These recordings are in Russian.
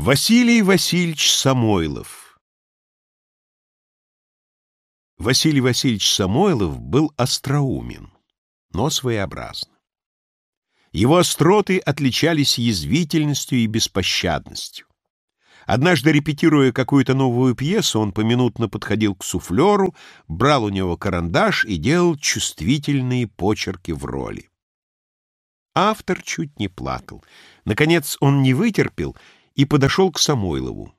Василий Васильевич Самойлов Василий Васильевич Самойлов был остроумен, но своеобразно. Его остроты отличались язвительностью и беспощадностью. Однажды, репетируя какую-то новую пьесу, он поминутно подходил к суфлеру, брал у него карандаш и делал чувствительные почерки в роли. Автор чуть не плакал. Наконец он не вытерпел и подошел к Самойлову.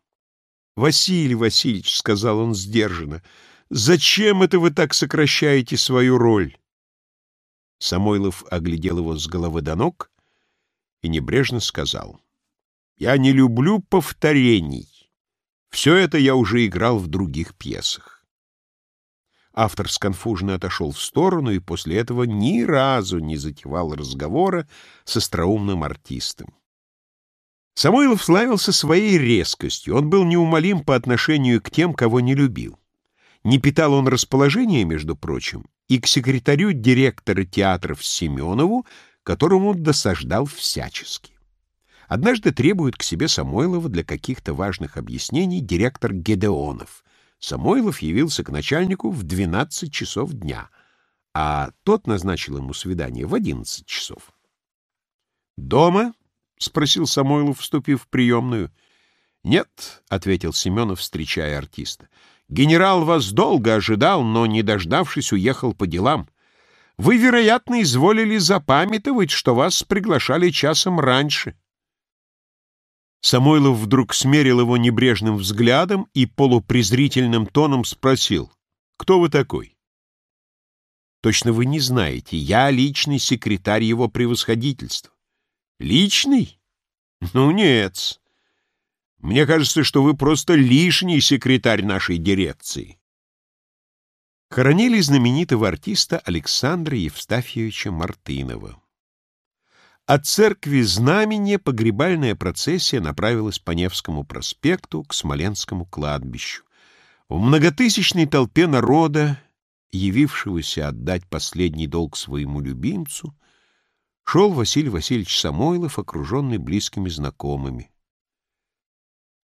«Василий Васильевич», — сказал он сдержанно, — «зачем это вы так сокращаете свою роль?» Самойлов оглядел его с головы до ног и небрежно сказал, «Я не люблю повторений. Все это я уже играл в других пьесах». Автор сконфуженно отошел в сторону и после этого ни разу не затевал разговора с остроумным артистом. Самойлов славился своей резкостью, он был неумолим по отношению к тем, кого не любил. Не питал он расположения, между прочим, и к секретарю директора театров Семенову, которому досаждал всячески. Однажды требует к себе Самойлова для каких-то важных объяснений директор Гедеонов. Самойлов явился к начальнику в 12 часов дня, а тот назначил ему свидание в 11 часов. Дома — спросил Самойлов, вступив в приемную. — Нет, — ответил Семенов, встречая артиста. — Генерал вас долго ожидал, но, не дождавшись, уехал по делам. Вы, вероятно, изволили запамятовать, что вас приглашали часом раньше. Самойлов вдруг смерил его небрежным взглядом и полупрезрительным тоном спросил, «Кто вы такой?» «Точно вы не знаете. Я личный секретарь его превосходительства». Личный? Ну, нет. Мне кажется, что вы просто лишний секретарь нашей дирекции. Хоронили знаменитого артиста Александра Евстафьевича Мартынова. От церкви Знамения погребальная процессия направилась по Невскому проспекту к Смоленскому кладбищу. В многотысячной толпе народа, явившегося отдать последний долг своему любимцу, шел Василий Васильевич Самойлов, окруженный близкими знакомыми.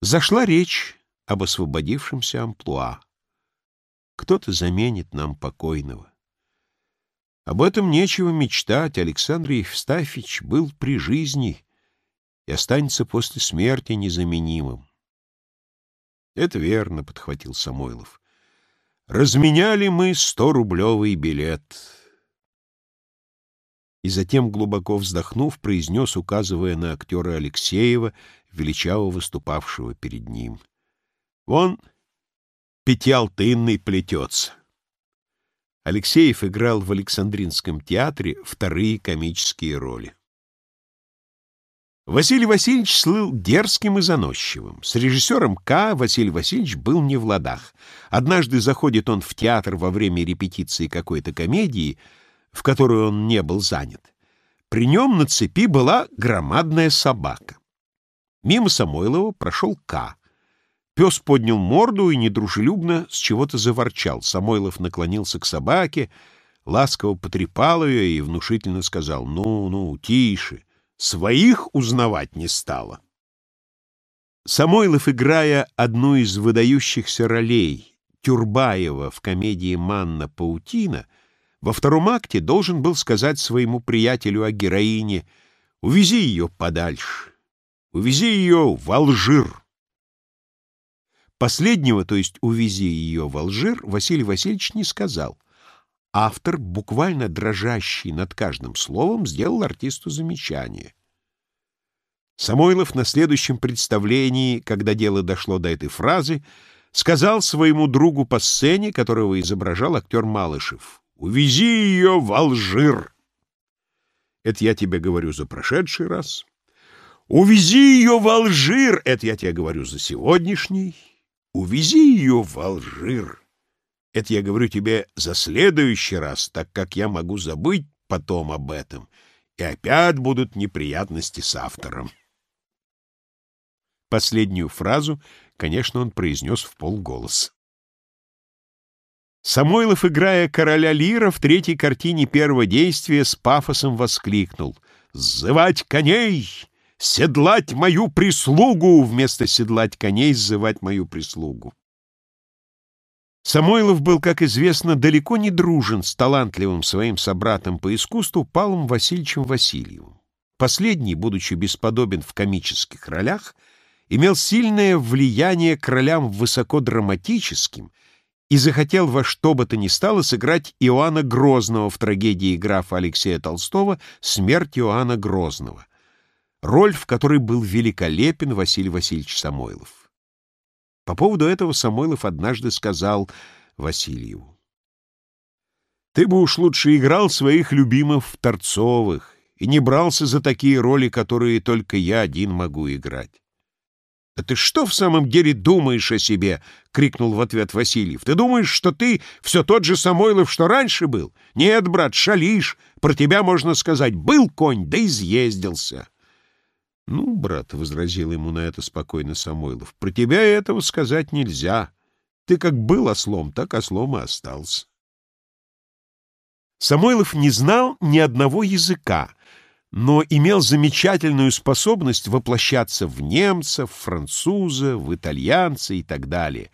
Зашла речь об освободившемся амплуа. Кто-то заменит нам покойного. Об этом нечего мечтать. Александр Евстафьевич был при жизни и останется после смерти незаменимым. — Это верно, — подхватил Самойлов. — Разменяли мы сто-рублевый билет и затем, глубоко вздохнув, произнес, указывая на актера Алексеева, величаво выступавшего перед ним. «Вон пятиалтынный плетется». Алексеев играл в Александринском театре вторые комические роли. Василий Васильевич слыл дерзким и заносчивым. С режиссером К. Василий Васильевич был не в ладах. Однажды заходит он в театр во время репетиции какой-то комедии — в которую он не был занят. При нем на цепи была громадная собака. Мимо Самойлова прошел К. Пес поднял морду и недружелюбно с чего-то заворчал. Самойлов наклонился к собаке, ласково потрепал ее и внушительно сказал «Ну-ну, тише, своих узнавать не стало». Самойлов, играя одну из выдающихся ролей Тюрбаева в комедии «Манна Паутина», во втором акте должен был сказать своему приятелю о героине «Увези ее подальше, увези ее в Алжир». Последнего, то есть «увези ее в Алжир», Василий Васильевич не сказал. Автор, буквально дрожащий над каждым словом, сделал артисту замечание. Самойлов на следующем представлении, когда дело дошло до этой фразы, сказал своему другу по сцене, которого изображал актер Малышев, Увези ее в Алжир. Это я тебе говорю за прошедший раз. Увези ее в Алжир. Это я тебе говорю за сегодняшний. Увези ее в Алжир. Это я говорю тебе за следующий раз, так как я могу забыть потом об этом, и опять будут неприятности с автором. Последнюю фразу, конечно, он произнес в полголоса. Самойлов, играя короля Лира, в третьей картине первого действия с пафосом воскликнул «Сзывать коней! седлать мою прислугу, вместо седлать коней сзывать мою прислугу. Самойлов был, как известно, далеко не дружен с талантливым своим собратом по искусству Павлом Васильевичем Васильевым. Последний, будучи бесподобен в комических ролях, имел сильное влияние к ролям высокодраматическим и захотел во что бы то ни стало сыграть Иоанна Грозного в трагедии графа Алексея Толстого «Смерть Иоанна Грозного», роль, в которой был великолепен Василий Васильевич Самойлов. По поводу этого Самойлов однажды сказал Васильеву, «Ты бы уж лучше играл своих любимых Торцовых и не брался за такие роли, которые только я один могу играть. «Да ты что в самом деле думаешь о себе?» — крикнул в ответ Васильев. «Ты думаешь, что ты все тот же Самойлов, что раньше был? Нет, брат, шалишь. Про тебя можно сказать, был конь, да изъездился». «Ну, брат», — возразил ему на это спокойно Самойлов, — «про тебя этого сказать нельзя. Ты как был ослом, так ослом и остался». Самойлов не знал ни одного языка, но имел замечательную способность воплощаться в немца, в француза, в итальянца и так далее.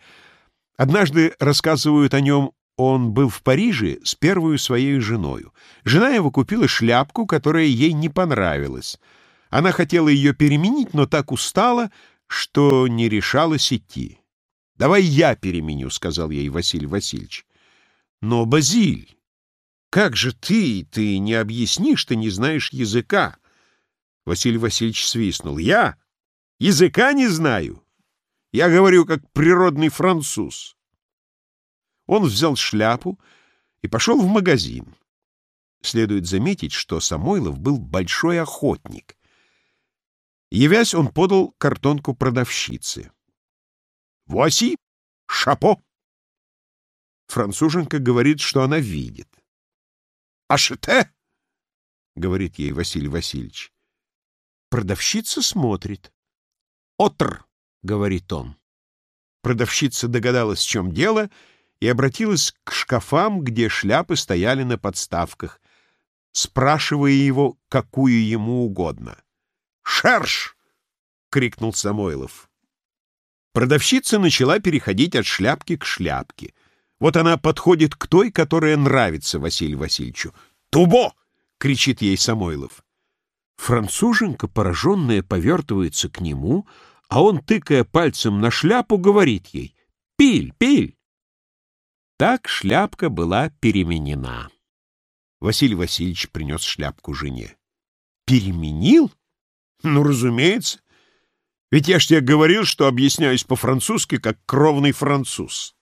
Однажды, рассказывают о нем, он был в Париже с первой своей женой. Жена его купила шляпку, которая ей не понравилась. Она хотела ее переменить, но так устала, что не решалась идти. «Давай я переменю», — сказал ей Василий Васильевич. «Но, Базиль, как же ты, ты не объяснишь, ты не знаешь языка? Василий Васильевич свистнул. Я? Языка не знаю. Я говорю, как природный француз. Он взял шляпу и пошел в магазин. Следует заметить, что Самойлов был большой охотник. Явясь, он подал картонку продавщице. «Вуаси! Шапо!» Француженка говорит, что она видит. Ашете? — говорит ей Василий Васильевич. Продавщица смотрит. «Отр!» — говорит он. Продавщица догадалась, в чем дело, и обратилась к шкафам, где шляпы стояли на подставках, спрашивая его, какую ему угодно. «Шерш!» — крикнул Самойлов. Продавщица начала переходить от шляпки к шляпке. Вот она подходит к той, которая нравится Василию Васильевичу. «Тубо!» — кричит ей Самойлов. Француженка, пораженная, повертывается к нему, а он, тыкая пальцем на шляпу, говорит ей «Пиль, пиль!» Так шляпка была переменена. Василий Васильевич принес шляпку жене. «Переменил? Ну, разумеется. Ведь я ж тебе говорил, что объясняюсь по-французски, как кровный француз».